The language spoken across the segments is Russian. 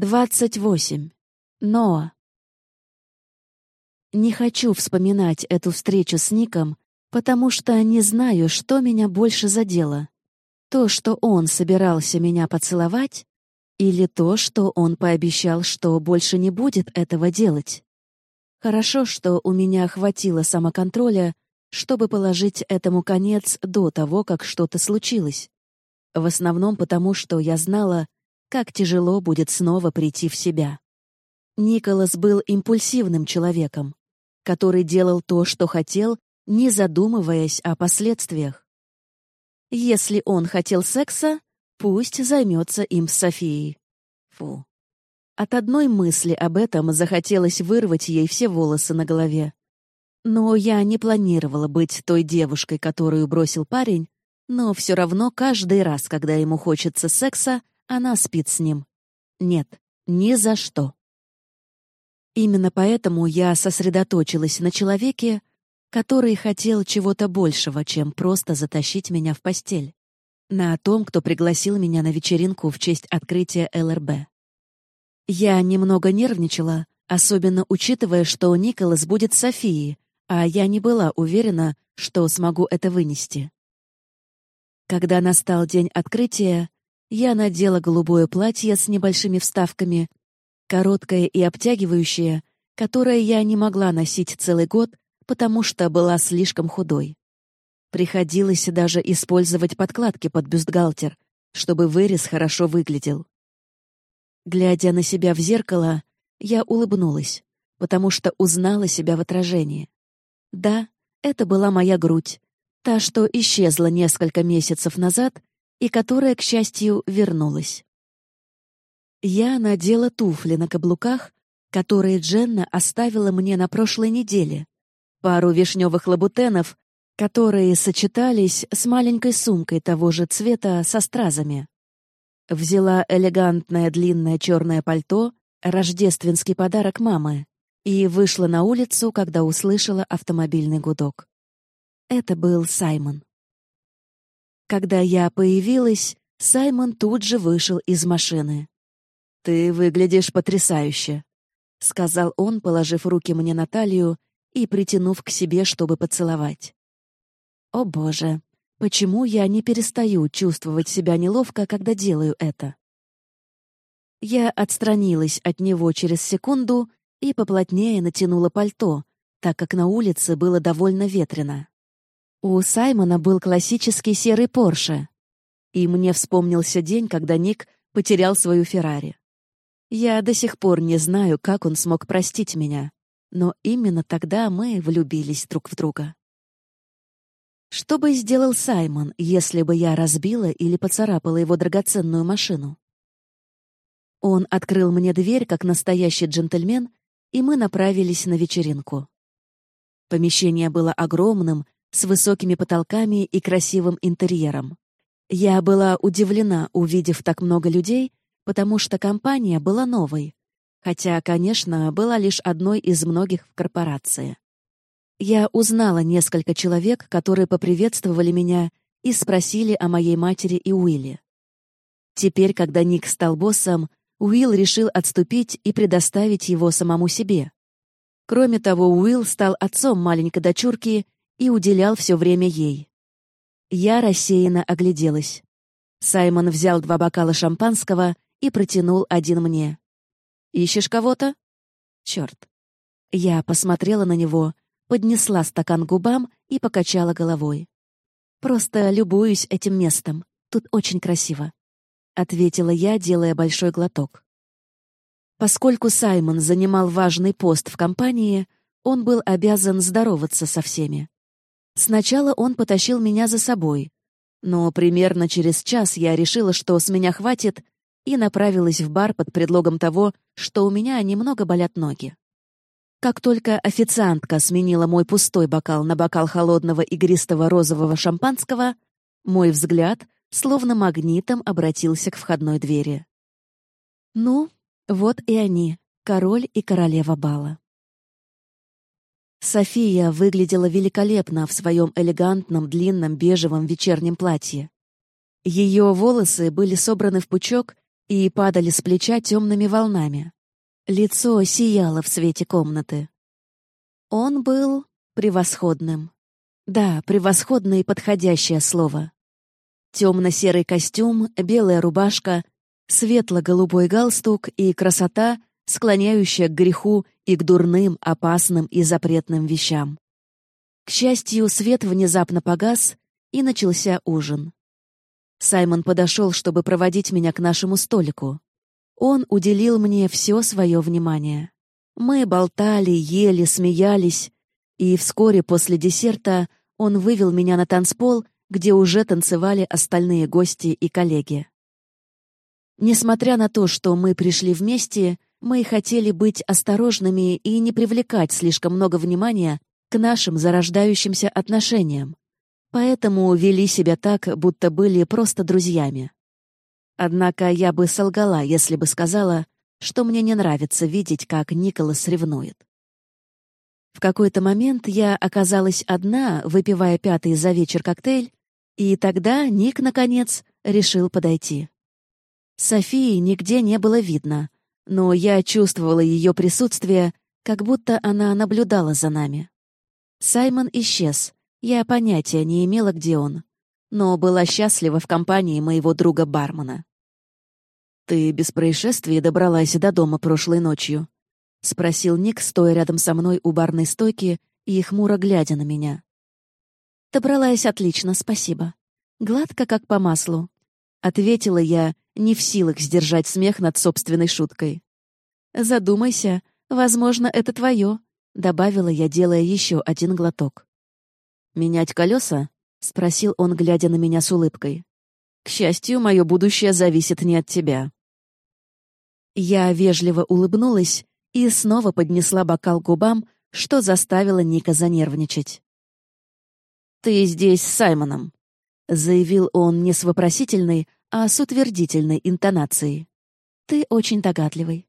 Двадцать восемь. Ноа. Не хочу вспоминать эту встречу с Ником, потому что не знаю, что меня больше задело. То, что он собирался меня поцеловать, или то, что он пообещал, что больше не будет этого делать. Хорошо, что у меня хватило самоконтроля, чтобы положить этому конец до того, как что-то случилось. В основном потому, что я знала, как тяжело будет снова прийти в себя. Николас был импульсивным человеком, который делал то, что хотел, не задумываясь о последствиях. Если он хотел секса, пусть займется им с Софией. Фу. От одной мысли об этом захотелось вырвать ей все волосы на голове. Но я не планировала быть той девушкой, которую бросил парень, но все равно каждый раз, когда ему хочется секса, она спит с ним. Нет, ни за что. Именно поэтому я сосредоточилась на человеке, который хотел чего-то большего, чем просто затащить меня в постель. На том, кто пригласил меня на вечеринку в честь открытия ЛРБ. Я немного нервничала, особенно учитывая, что Николас будет Софией, а я не была уверена, что смогу это вынести. Когда настал день открытия, я надела голубое платье с небольшими вставками, короткое и обтягивающее, которое я не могла носить целый год, потому что была слишком худой. Приходилось даже использовать подкладки под бюстгальтер, чтобы вырез хорошо выглядел. Глядя на себя в зеркало, я улыбнулась, потому что узнала себя в отражении. Да, это была моя грудь, та, что исчезла несколько месяцев назад и которая, к счастью, вернулась. Я надела туфли на каблуках, которые Дженна оставила мне на прошлой неделе, пару вишневых лабутенов, которые сочетались с маленькой сумкой того же цвета со стразами. Взяла элегантное длинное черное пальто, рождественский подарок мамы, и вышла на улицу, когда услышала автомобильный гудок. Это был Саймон. Когда я появилась, Саймон тут же вышел из машины. «Ты выглядишь потрясающе», — сказал он, положив руки мне на талию и притянув к себе, чтобы поцеловать. «О боже, почему я не перестаю чувствовать себя неловко, когда делаю это?» Я отстранилась от него через секунду и поплотнее натянула пальто, так как на улице было довольно ветрено. У Саймона был классический серый Порше. И мне вспомнился день, когда Ник потерял свою Феррари. Я до сих пор не знаю, как он смог простить меня, но именно тогда мы влюбились друг в друга. Что бы сделал Саймон, если бы я разбила или поцарапала его драгоценную машину? Он открыл мне дверь, как настоящий джентльмен, и мы направились на вечеринку. Помещение было огромным, с высокими потолками и красивым интерьером. Я была удивлена, увидев так много людей, потому что компания была новой, хотя, конечно, была лишь одной из многих в корпорации. Я узнала несколько человек, которые поприветствовали меня и спросили о моей матери и Уилле. Теперь, когда Ник стал боссом, Уилл решил отступить и предоставить его самому себе. Кроме того, Уилл стал отцом маленькой дочурки и уделял все время ей. Я рассеянно огляделась. Саймон взял два бокала шампанского и протянул один мне. «Ищешь кого-то?» «Черт». Я посмотрела на него, поднесла стакан к губам и покачала головой. «Просто любуюсь этим местом. Тут очень красиво», — ответила я, делая большой глоток. Поскольку Саймон занимал важный пост в компании, он был обязан здороваться со всеми. Сначала он потащил меня за собой, но примерно через час я решила, что с меня хватит, и направилась в бар под предлогом того, что у меня немного болят ноги. Как только официантка сменила мой пустой бокал на бокал холодного игристого розового шампанского, мой взгляд словно магнитом обратился к входной двери. Ну, вот и они, король и королева бала. София выглядела великолепно в своем элегантном длинном бежевом вечернем платье. Ее волосы были собраны в пучок и падали с плеча темными волнами. Лицо сияло в свете комнаты. Он был превосходным. Да, превосходное и подходящее слово. Темно-серый костюм, белая рубашка, светло-голубой галстук и красота, склоняющая к греху и к дурным, опасным и запретным вещам. К счастью, свет внезапно погас, и начался ужин. Саймон подошел, чтобы проводить меня к нашему столику. Он уделил мне все свое внимание. Мы болтали, ели, смеялись, и вскоре после десерта он вывел меня на танцпол, где уже танцевали остальные гости и коллеги. Несмотря на то, что мы пришли вместе, мы хотели быть осторожными и не привлекать слишком много внимания к нашим зарождающимся отношениям, поэтому вели себя так, будто были просто друзьями. Однако я бы солгала, если бы сказала, что мне не нравится видеть, как Николас ревнует. В какой-то момент я оказалась одна, выпивая пятый за вечер коктейль, и тогда Ник, наконец, решил подойти. Софии нигде не было видно, но я чувствовала ее присутствие, как будто она наблюдала за нами. Саймон исчез, я понятия не имела, где он, но была счастлива в компании моего друга-бармена. «Ты без происшествий добралась до дома прошлой ночью?» — спросил Ник, стоя рядом со мной у барной стойки и хмуро глядя на меня. «Добралась отлично, спасибо. Гладко, как по маслу», — ответила я, не в силах сдержать смех над собственной шуткой. «Задумайся, возможно, это твое», — добавила я, делая еще один глоток. «Менять колеса?» — спросил он, глядя на меня с улыбкой. «К счастью, мое будущее зависит не от тебя». Я вежливо улыбнулась и снова поднесла бокал к губам, что заставило Ника занервничать. «Ты здесь с Саймоном», — заявил он не с вопросительной, а с утвердительной интонацией. «Ты очень догадливый.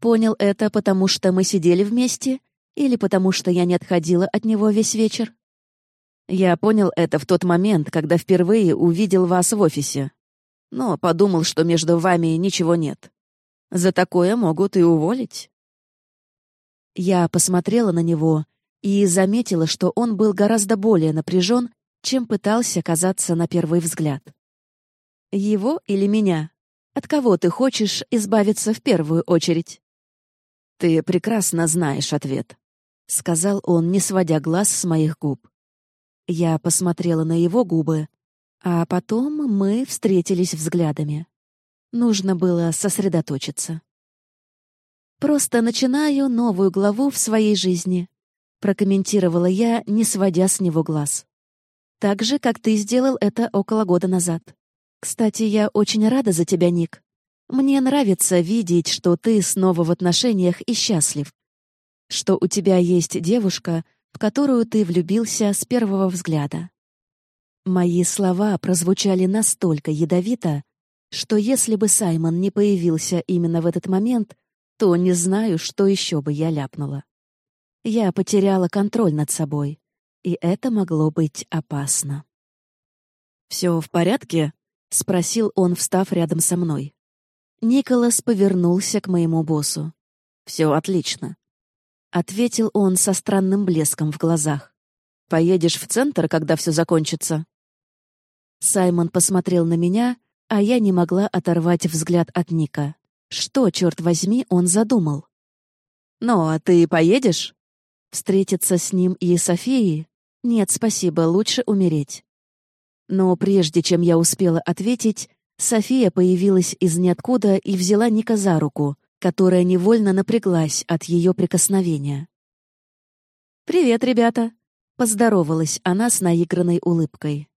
Понял это, потому что мы сидели вместе или потому что я не отходила от него весь вечер?» Я понял это в тот момент, когда впервые увидел вас в офисе. Но подумал, что между вами ничего нет. За такое могут и уволить. Я посмотрела на него и заметила, что он был гораздо более напряжен, чем пытался казаться на первый взгляд. Его или меня? От кого ты хочешь избавиться в первую очередь? Ты прекрасно знаешь ответ, сказал он, не сводя глаз с моих губ. Я посмотрела на его губы, а потом мы встретились взглядами. Нужно было сосредоточиться. «Просто начинаю новую главу в своей жизни», — прокомментировала я, не сводя с него глаз. «Так же, как ты сделал это около года назад. Кстати, я очень рада за тебя, Ник. Мне нравится видеть, что ты снова в отношениях и счастлив. Что у тебя есть девушка, в которую ты влюбился с первого взгляда. Мои слова прозвучали настолько ядовито, что если бы Саймон не появился именно в этот момент, то не знаю, что еще бы я ляпнула. Я потеряла контроль над собой, и это могло быть опасно. «Все в порядке?» — спросил он, встав рядом со мной. Николас повернулся к моему боссу. «Все отлично. Ответил он со странным блеском в глазах. «Поедешь в центр, когда все закончится?» Саймон посмотрел на меня, а я не могла оторвать взгляд от Ника. Что, черт возьми, он задумал? «Ну, а ты поедешь?» «Встретиться с ним и Софией? Нет, спасибо, лучше умереть». Но прежде чем я успела ответить, София появилась из ниоткуда и взяла Ника за руку, которая невольно напряглась от ее прикосновения. «Привет, ребята!» — поздоровалась она с наигранной улыбкой.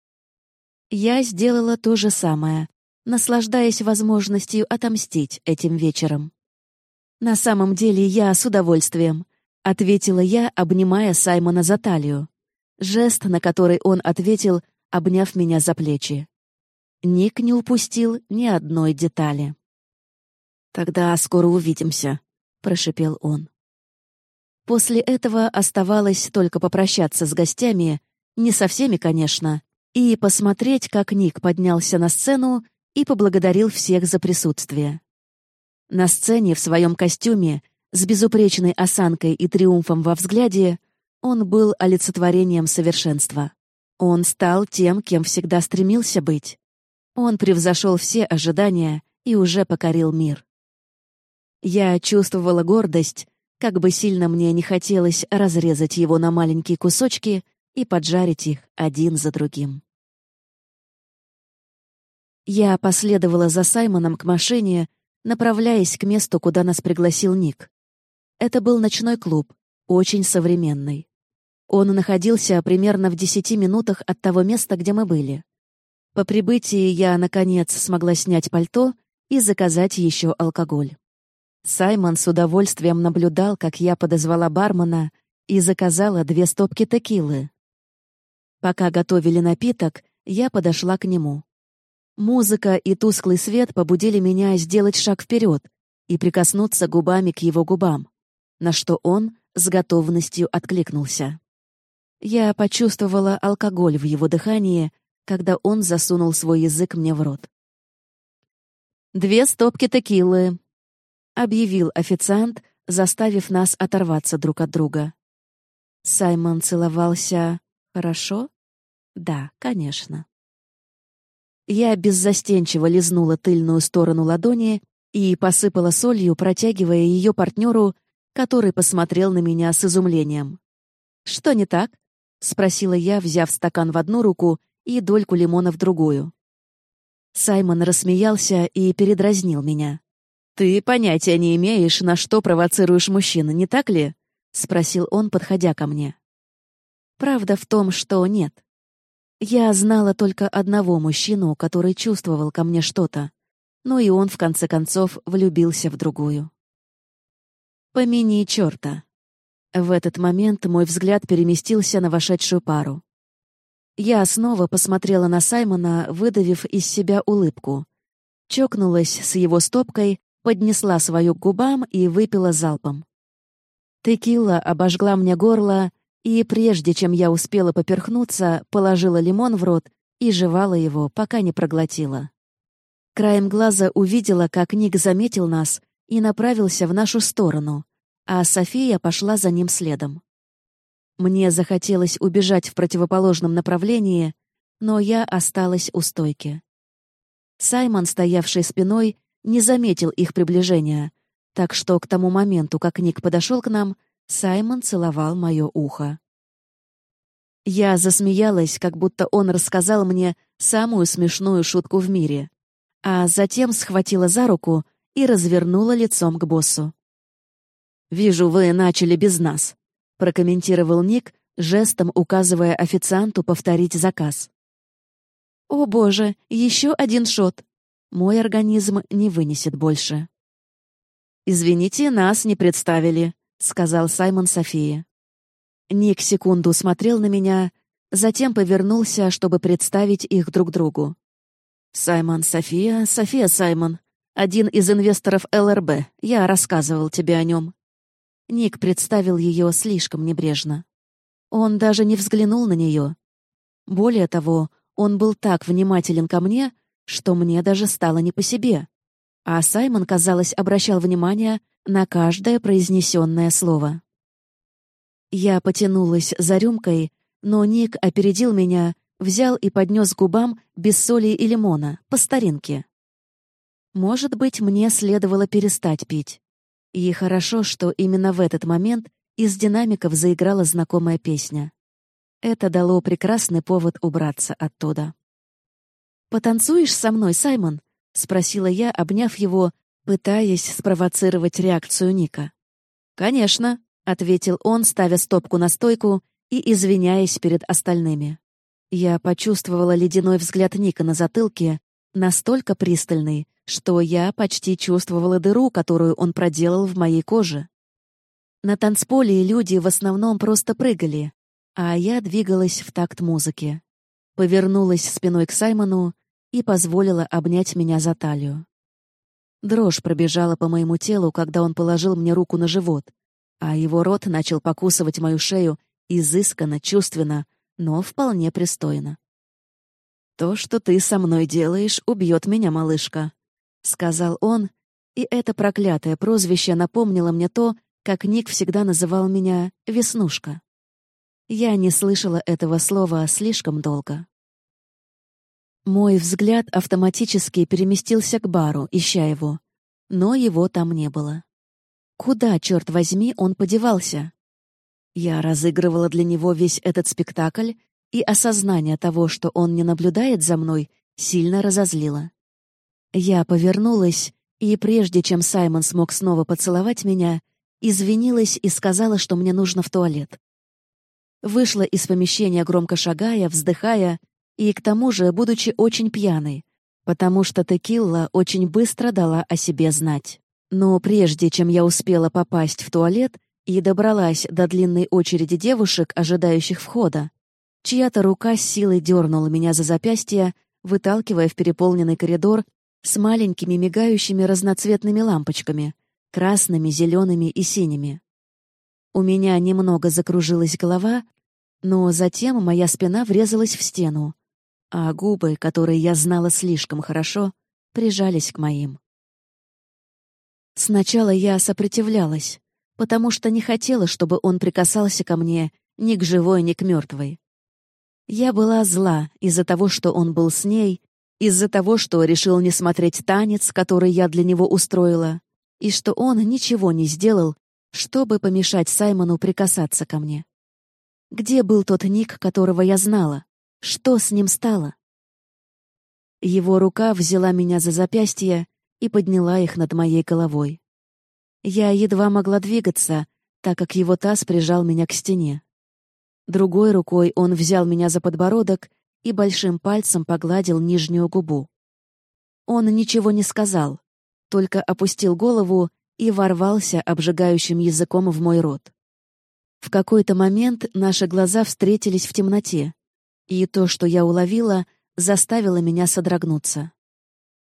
Я сделала то же самое, наслаждаясь возможностью отомстить этим вечером. «На самом деле я с удовольствием», — ответила я, обнимая Саймона за талию. Жест, на который он ответил, обняв меня за плечи. Ник не упустил ни одной детали. «Тогда скоро увидимся», — прошепел он. После этого оставалось только попрощаться с гостями, не со всеми, конечно, и посмотреть, как Ник поднялся на сцену и поблагодарил всех за присутствие. На сцене в своем костюме, с безупречной осанкой и триумфом во взгляде, он был олицетворением совершенства. Он стал тем, кем всегда стремился быть. Он превзошел все ожидания и уже покорил мир. Я чувствовала гордость, как бы сильно мне не хотелось разрезать его на маленькие кусочки и поджарить их один за другим. Я последовала за Саймоном к машине, направляясь к месту, куда нас пригласил Ник. Это был ночной клуб, очень современный. Он находился примерно в десяти минутах от того места, где мы были. По прибытии я, наконец, смогла снять пальто и заказать еще алкоголь. Саймон с удовольствием наблюдал, как я подозвала бармена и заказала две стопки текилы. Пока готовили напиток, я подошла к нему. Музыка и тусклый свет побудили меня сделать шаг вперед и прикоснуться губами к его губам, на что он с готовностью откликнулся. Я почувствовала алкоголь в его дыхании, когда он засунул свой язык мне в рот. «Две стопки текилы», объявил официант, заставив нас оторваться друг от друга. Саймон целовался хорошо? Да, конечно. Я беззастенчиво лизнула тыльную сторону ладони и посыпала солью, протягивая ее партнеру, который посмотрел на меня с изумлением. «Что не так?» — спросила я, взяв стакан в одну руку и дольку лимона в другую. Саймон рассмеялся и передразнил меня. «Ты понятия не имеешь, на что провоцируешь мужчин, не так ли?» — спросил он, подходя ко мне. Правда в том, что нет. Я знала только одного мужчину, который чувствовал ко мне что-то, но и он, в конце концов, влюбился в другую. Помяни черта. В этот момент мой взгляд переместился на вошедшую пару. Я снова посмотрела на Саймона, выдавив из себя улыбку. Чокнулась с его стопкой поднесла свою к губам и выпила залпом. Текила обожгла мне горло, и прежде чем я успела поперхнуться, положила лимон в рот и жевала его, пока не проглотила. Краем глаза увидела, как Ник заметил нас и направился в нашу сторону, а София пошла за ним следом. Мне захотелось убежать в противоположном направлении, но я осталась у стойки. Саймон, стоявший спиной, не заметил их приближения, так что к тому моменту, как Ник подошел к нам, Саймон целовал мое ухо. Я засмеялась, как будто он рассказал мне самую смешную шутку в мире, а затем схватила за руку и развернула лицом к боссу. «Вижу, вы начали без нас», — прокомментировал Ник, жестом указывая официанту повторить заказ. «О боже, еще один шот!» Мой организм не вынесет больше. «Извините, нас не представили», — сказал Саймон Софии. Ник секунду смотрел на меня, затем повернулся, чтобы представить их друг другу. «Саймон, София, София, Саймон. Один из инвесторов ЛРБ. Я рассказывал тебе о нем». Ник представил ее слишком небрежно. Он даже не взглянул на нее. Более того, он был так внимателен ко мне, что мне даже стало не по себе. А Саймон, казалось, обращал внимание на каждое произнесенное слово. Я потянулась за рюмкой, но Ник опередил меня, взял и поднес к губам без соли и лимона, по старинке. Может быть, мне следовало перестать пить. И хорошо, что именно в этот момент из динамиков заиграла знакомая песня. Это дало прекрасный повод убраться оттуда. «Потанцуешь со мной, Саймон?» — спросила я, обняв его, пытаясь спровоцировать реакцию Ника. «Конечно», — ответил он, ставя стопку на стойку и извиняясь перед остальными. Я почувствовала ледяной взгляд Ника на затылке, настолько пристальный, что я почти чувствовала дыру, которую он проделал в моей коже. На танцполе люди в основном просто прыгали, а я двигалась в такт музыки. Повернулась спиной к Саймону и позволила обнять меня за талию. Дрожь пробежала по моему телу, когда он положил мне руку на живот, а его рот начал покусывать мою шею изысканно, чувственно, но вполне пристойно. «То, что ты со мной делаешь, убьет меня, малышка», — сказал он, и это проклятое прозвище напомнило мне то, как Ник всегда называл меня «Веснушка». Я не слышала этого слова слишком долго. Мой взгляд автоматически переместился к бару, ища его, но его там не было. Куда, черт возьми, он подевался? Я разыгрывала для него весь этот спектакль, и осознание того, что он не наблюдает за мной, сильно разозлило. Я повернулась, и прежде чем Саймон смог снова поцеловать меня, извинилась и сказала, что мне нужно в туалет. Вышла из помещения громко шагая, вздыхая, и к тому же, будучи очень пьяной, потому что текилла очень быстро дала о себе знать. Но прежде чем я успела попасть в туалет и добралась до длинной очереди девушек, ожидающих входа, чья-то рука с силой дернула меня за запястье, выталкивая в переполненный коридор с маленькими мигающими разноцветными лампочками — красными, зелеными и синими. У меня немного закружилась голова, но затем моя спина врезалась в стену, а губы, которые я знала слишком хорошо, прижались к моим. Сначала я сопротивлялась, потому что не хотела, чтобы он прикасался ко мне ни к живой, ни к мертвой. Я была зла из-за того, что он был с ней, из-за того, что решил не смотреть танец, который я для него устроила, и что он ничего не сделал, чтобы помешать Саймону прикасаться ко мне. Где был тот Ник, которого я знала? Что с ним стало? Его рука взяла меня за запястье и подняла их над моей головой. Я едва могла двигаться, так как его таз прижал меня к стене. Другой рукой он взял меня за подбородок и большим пальцем погладил нижнюю губу. Он ничего не сказал, только опустил голову и ворвался обжигающим языком в мой рот. В какой-то момент наши глаза встретились в темноте, и то, что я уловила, заставило меня содрогнуться.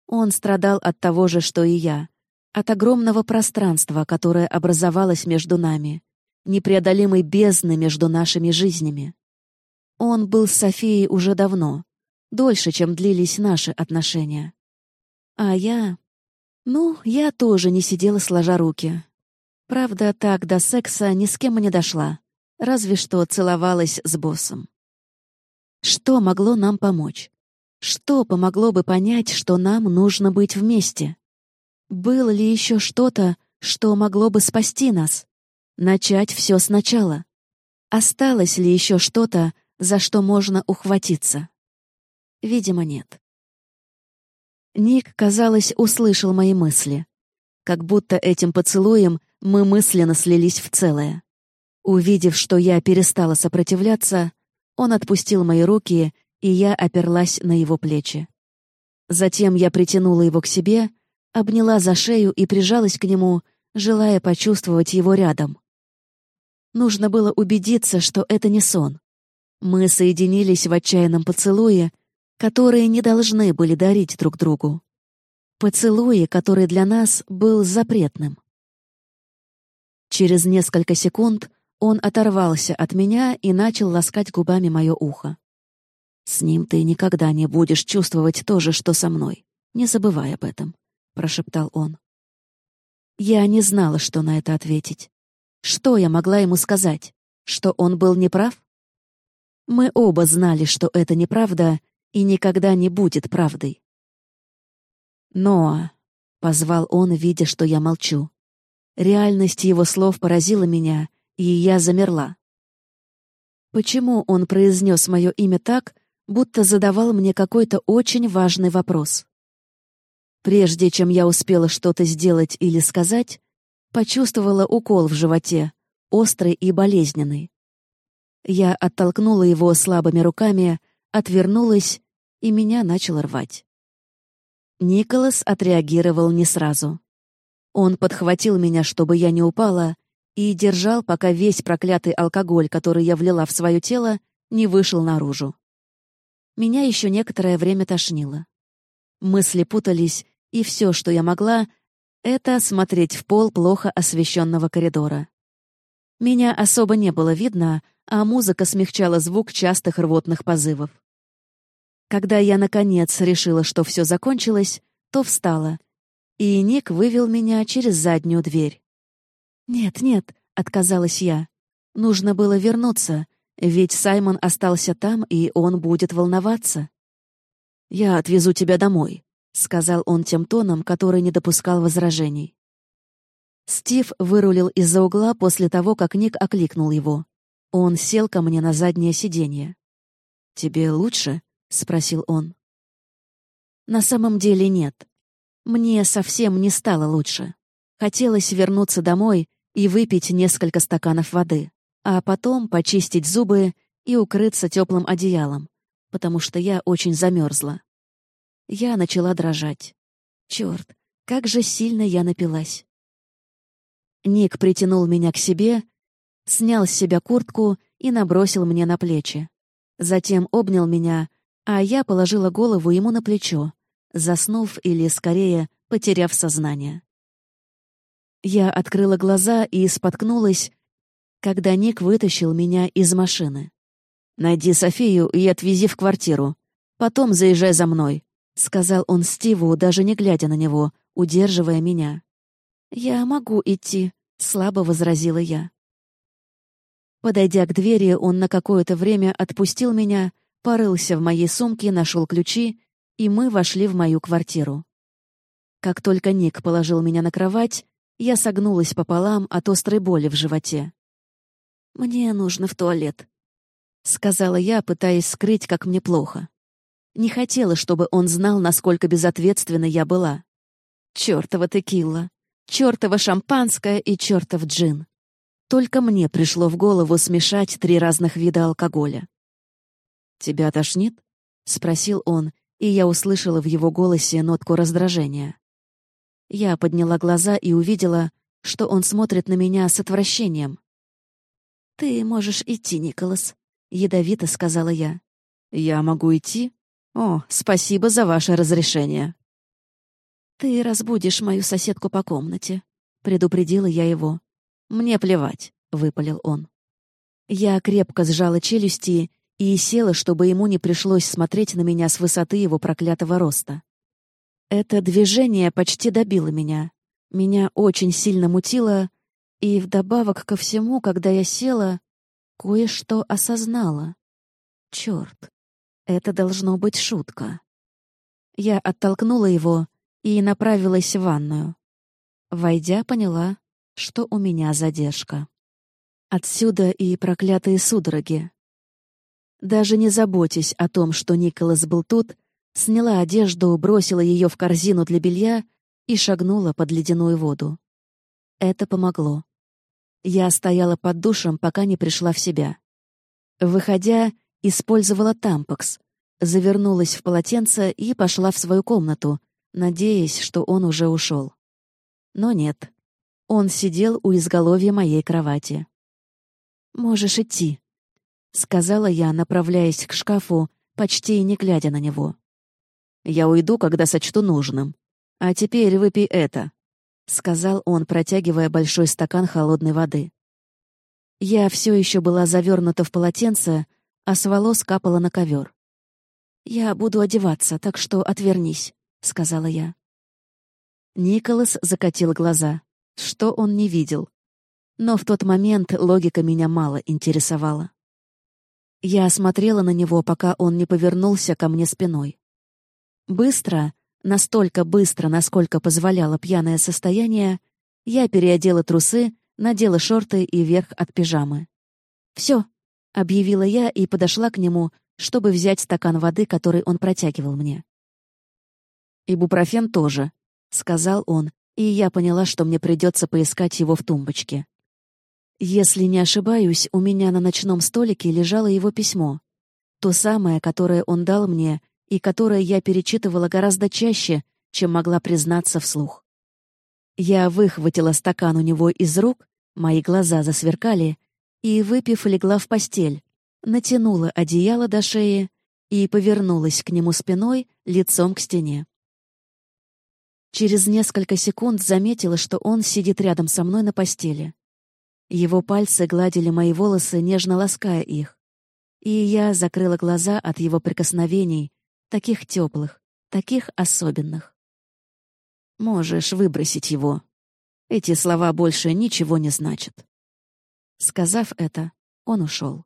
Он страдал от того же, что и я, от огромного пространства, которое образовалось между нами, непреодолимой бездны между нашими жизнями. Он был с Софией уже давно, дольше, чем длились наши отношения. А я... Ну, я тоже не сидела сложа руки. Правда, так до секса ни с кем не дошла, разве что целовалась с боссом. Что могло нам помочь? Что помогло бы понять, что нам нужно быть вместе? Было ли еще что-то, что могло бы спасти нас? Начать все сначала? Осталось ли еще что-то, за что можно ухватиться? Видимо, нет. Ник, казалось, услышал мои мысли. Как будто этим поцелуем мы мысленно слились в целое. Увидев, что я перестала сопротивляться, он отпустил мои руки и я оперлась на его плечи. Затем я притянула его к себе, обняла за шею и прижалась к нему, желая почувствовать его рядом. Нужно было убедиться, что это не сон. Мы соединились в отчаянном поцелуе, которые не должны были дарить друг другу. Поцелуе, который для нас был запретным. Через несколько секунд он оторвался от меня и начал ласкать губами мое ухо. «С ним ты никогда не будешь чувствовать то же, что со мной. Не забывай об этом», — прошептал он. Я не знала, что на это ответить. Что я могла ему сказать? Что он был неправ? Мы оба знали, что это неправда и никогда не будет правдой. «Ноа», — позвал он, видя, что я молчу. Реальность его слов поразила меня, и я замерла. Почему он произнес мое имя так, будто задавал мне какой-то очень важный вопрос. Прежде чем я успела что-то сделать или сказать, почувствовала укол в животе, острый и болезненный. Я оттолкнула его слабыми руками, отвернулась, и меня начал рвать. Николас отреагировал не сразу. Он подхватил меня, чтобы я не упала, и держал, пока весь проклятый алкоголь, который я влила в свое тело, не вышел наружу. Меня еще некоторое время тошнило. Мысли путались, и все, что я могла, это смотреть в пол плохо освещенного коридора. Меня особо не было видно, а музыка смягчала звук частых рвотных позывов. Когда я, наконец, решила, что все закончилось, то встала, и Ник вывел меня через заднюю дверь. «Нет, нет», — отказалась я. «Нужно было вернуться, ведь Саймон остался там, и он будет волноваться». «Я отвезу тебя домой», — сказал он тем тоном, который не допускал возражений. Стив вырулил из-за угла после того, как Ник окликнул его. Он сел ко мне на заднее сиденье. «Тебе лучше?» — спросил он. «На самом деле нет. Мне совсем не стало лучше. Хотелось вернуться домой и выпить несколько стаканов воды, а потом почистить зубы и укрыться теплым одеялом, потому что я очень замерзла. Я начала дрожать. Черт, как же сильно я напилась. Ник притянул меня к себе, снял с себя куртку и набросил мне на плечи. Затем обнял меня, а я положила голову ему на плечо, заснув или, скорее, потеряв сознание. Я открыла глаза и споткнулась, когда Ник вытащил меня из машины. «Найди Софию и отвези в квартиру. Потом заезжай за мной», — сказал он Стиву, даже не глядя на него, удерживая меня. «Я могу идти», — слабо возразила я. Подойдя к двери, он на какое-то время отпустил меня, порылся в моей сумке, нашел ключи, и мы вошли в мою квартиру. Как только Ник положил меня на кровать, я согнулась пополам от острой боли в животе. «Мне нужно в туалет», — сказала я, пытаясь скрыть, как мне плохо. Не хотела, чтобы он знал, насколько безответственна я была. Чёртова текила, чёртова шампанское и чёртов джин. Только мне пришло в голову смешать три разных вида алкоголя. «Тебя тошнит?» — спросил он, и я услышала в его голосе нотку раздражения. Я подняла глаза и увидела, что он смотрит на меня с отвращением. «Ты можешь идти, Николас», — ядовито сказала я. «Я могу идти? О, спасибо за ваше разрешение». «Ты разбудишь мою соседку по комнате», — предупредила я его. «Мне плевать», — выпалил он. Я крепко сжала челюсти и села, чтобы ему не пришлось смотреть на меня с высоты его проклятого роста. Это движение почти добило меня. Меня очень сильно мутило, и вдобавок ко всему, когда я села, кое-что осознала. Черт, это должно быть шутка. Я оттолкнула его и направилась в ванную. Войдя, поняла, что у меня задержка. Отсюда и проклятые судороги. Даже не заботясь о том, что Николас был тут, сняла одежду, бросила ее в корзину для белья и шагнула под ледяную воду. Это помогло. Я стояла под душем, пока не пришла в себя. Выходя, использовала тампокс, завернулась в полотенце и пошла в свою комнату, надеясь, что он уже ушел. Но нет. Он сидел у изголовья моей кровати. «Можешь идти», — сказала я, направляясь к шкафу, почти не глядя на него. «Я уйду, когда сочту нужным. А теперь выпей это», — сказал он, протягивая большой стакан холодной воды. Я все еще была завернута в полотенце, а с волос капала на ковер. «Я буду одеваться, так что отвернись», — сказала я. Николас закатил глаза. Что он не видел? Но в тот момент логика меня мало интересовала. Я смотрела на него, пока он не повернулся ко мне спиной. Быстро, настолько быстро, насколько позволяло пьяное состояние, я переодела трусы, надела шорты и верх от пижамы. «Все», — объявила я и подошла к нему, чтобы взять стакан воды, который он протягивал мне. «Ибупрофен тоже», — сказал он, и я поняла, что мне придется поискать его в тумбочке. Если не ошибаюсь, у меня на ночном столике лежало его письмо. То самое, которое он дал мне и которое я перечитывала гораздо чаще, чем могла признаться вслух. Я выхватила стакан у него из рук, мои глаза засверкали, и, выпив, легла в постель, натянула одеяло до шеи и повернулась к нему спиной, лицом к стене. Через несколько секунд заметила, что он сидит рядом со мной на постели. Его пальцы гладили мои волосы, нежно лаская их. И я закрыла глаза от его прикосновений, таких теплых, таких особенных. Можешь выбросить его. Эти слова больше ничего не значат. Сказав это, он ушел.